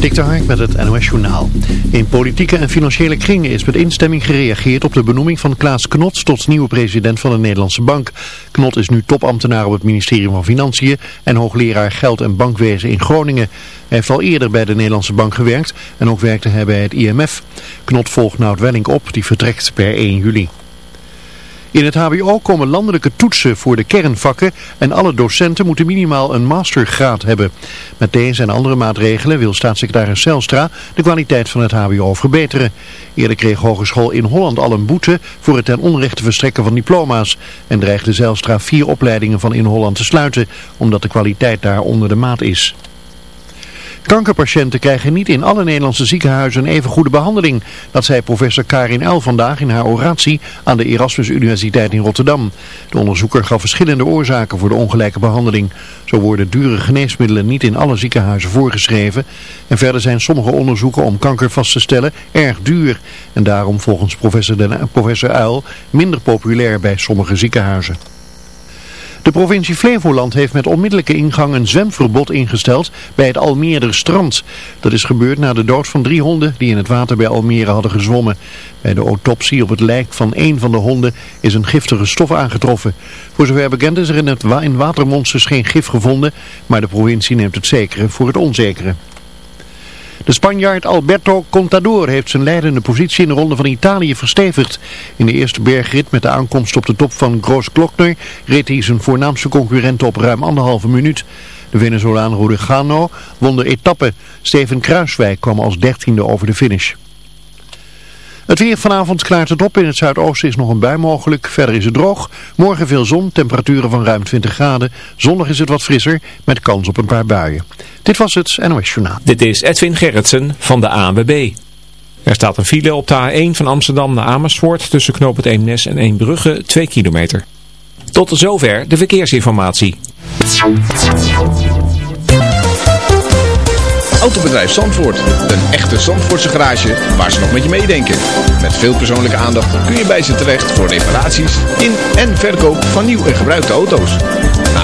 Dik met het NOS Journaal. In politieke en financiële kringen is met instemming gereageerd op de benoeming van Klaas Knot tot nieuwe president van de Nederlandse Bank. Knot is nu topambtenaar op het ministerie van Financiën en hoogleraar geld- en bankwezen in Groningen. Hij heeft al eerder bij de Nederlandse Bank gewerkt en ook werkte hij bij het IMF. Knot volgt Nout Welling op, die vertrekt per 1 juli. In het hbo komen landelijke toetsen voor de kernvakken en alle docenten moeten minimaal een mastergraad hebben. Met deze en andere maatregelen wil staatssecretaris Zelstra de kwaliteit van het hbo verbeteren. Eerder kreeg Hogeschool in Holland al een boete voor het ten onrechte verstrekken van diploma's. En dreigde Zelstra vier opleidingen van in Holland te sluiten, omdat de kwaliteit daar onder de maat is. Kankerpatiënten krijgen niet in alle Nederlandse ziekenhuizen een even goede behandeling. Dat zei professor Karin L. vandaag in haar oratie aan de Erasmus Universiteit in Rotterdam. De onderzoeker gaf verschillende oorzaken voor de ongelijke behandeling. Zo worden dure geneesmiddelen niet in alle ziekenhuizen voorgeschreven. En verder zijn sommige onderzoeken om kanker vast te stellen erg duur. En daarom volgens professor, de, professor Uil minder populair bij sommige ziekenhuizen. De provincie Flevoland heeft met onmiddellijke ingang een zwemverbod ingesteld bij het Almere strand. Dat is gebeurd na de dood van drie honden die in het water bij Almere hadden gezwommen. Bij de autopsie op het lijk van één van de honden is een giftige stof aangetroffen. Voor zover bekend is er in, het in watermonsters geen gif gevonden, maar de provincie neemt het zekere voor het onzekere. De Spanjaard Alberto Contador heeft zijn leidende positie in de Ronde van Italië verstevigd. In de eerste bergrit met de aankomst op de top van Groos Glockner reed hij zijn voornaamste concurrent op ruim anderhalve minuut. De Venezolaan Rodegano won de etappe. Steven Kruiswijk kwam als dertiende over de finish. Het weer vanavond klaart het op. In het zuidoosten is nog een bui mogelijk. Verder is het droog. Morgen veel zon. Temperaturen van ruim 20 graden. Zondag is het wat frisser. Met kans op een paar buien. Dit was het NOS Journaal. Dit is Edwin Gerritsen van de ANWB. Er staat een file op de A1 van Amsterdam naar Amersfoort. Tussen knoop het Eemnes en Eembrugge 2 kilometer. Tot zover de verkeersinformatie. Autobedrijf Zandvoort. Een echte Zandvoortse garage waar ze nog met je meedenken. Met veel persoonlijke aandacht kun je bij ze terecht voor reparaties in en verkoop van nieuw en gebruikte auto's.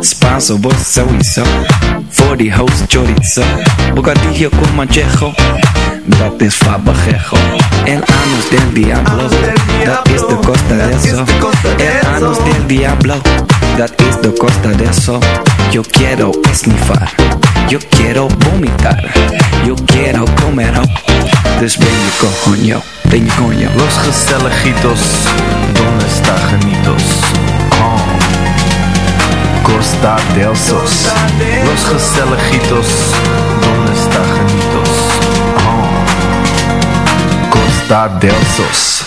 Spanso, vos sowieso. Voor die host chorizo. Bocadillo con manchejo. Dat is fabajejo. El anus del diablo. Dat is de costa de eso. El anus del diablo. Dat is de costa de eso. Yo quiero esnifar. Yo quiero vomitar. Yo quiero comer. Dus ben je coño. Ben je coño. Los gezelligitos. Donde está genitos? Oh. Costa del Sos. Los gezelligitos. Donde está genitos? Oh. Costa del Sos.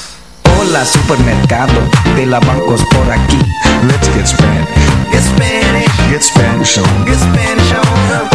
Hola supermercado, de la bancos por aquí. Let's get Spanish. Get Spanish. Get Spanish on. Get Spanish on.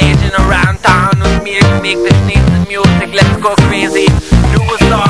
the station around town with me make this nice music. Let's go crazy. Do a song.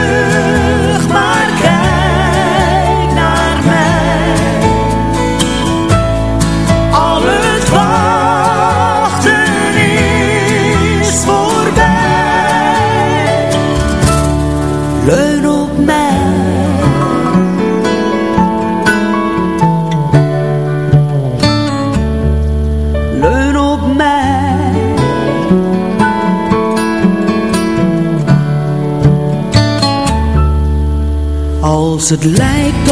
het lijkt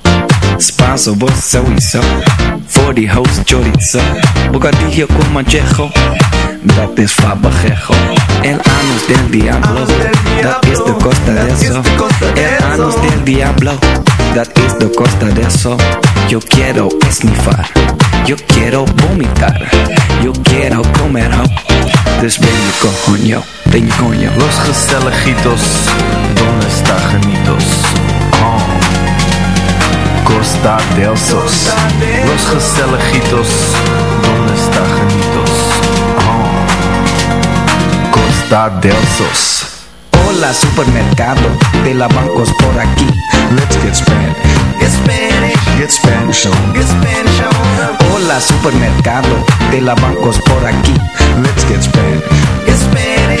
Spanso, vos sowieso. Voor die host chorizo. Bocadillo con manchejo. Dat is fabajejo. El anus del diablo. Dat is de costa de eso. El anus del diablo. Dat is de costa de eso. Yo quiero esnifar. Yo quiero vomitar. Yo quiero comer ho. Dus ben je coño. Ben je. Los gezelligitos, donde está genitos? Oh. Costa del Sos. Los gezelligitos, donde está genitos? Oh. Costa del Sos. Hola supermercado de la bancos por aquí. Let's get Spanish. Get Spanish. Get Spanish on. Get Spanish on. Hola supermercado de la bancos por aquí. Let's get Spanish. Get Spanish.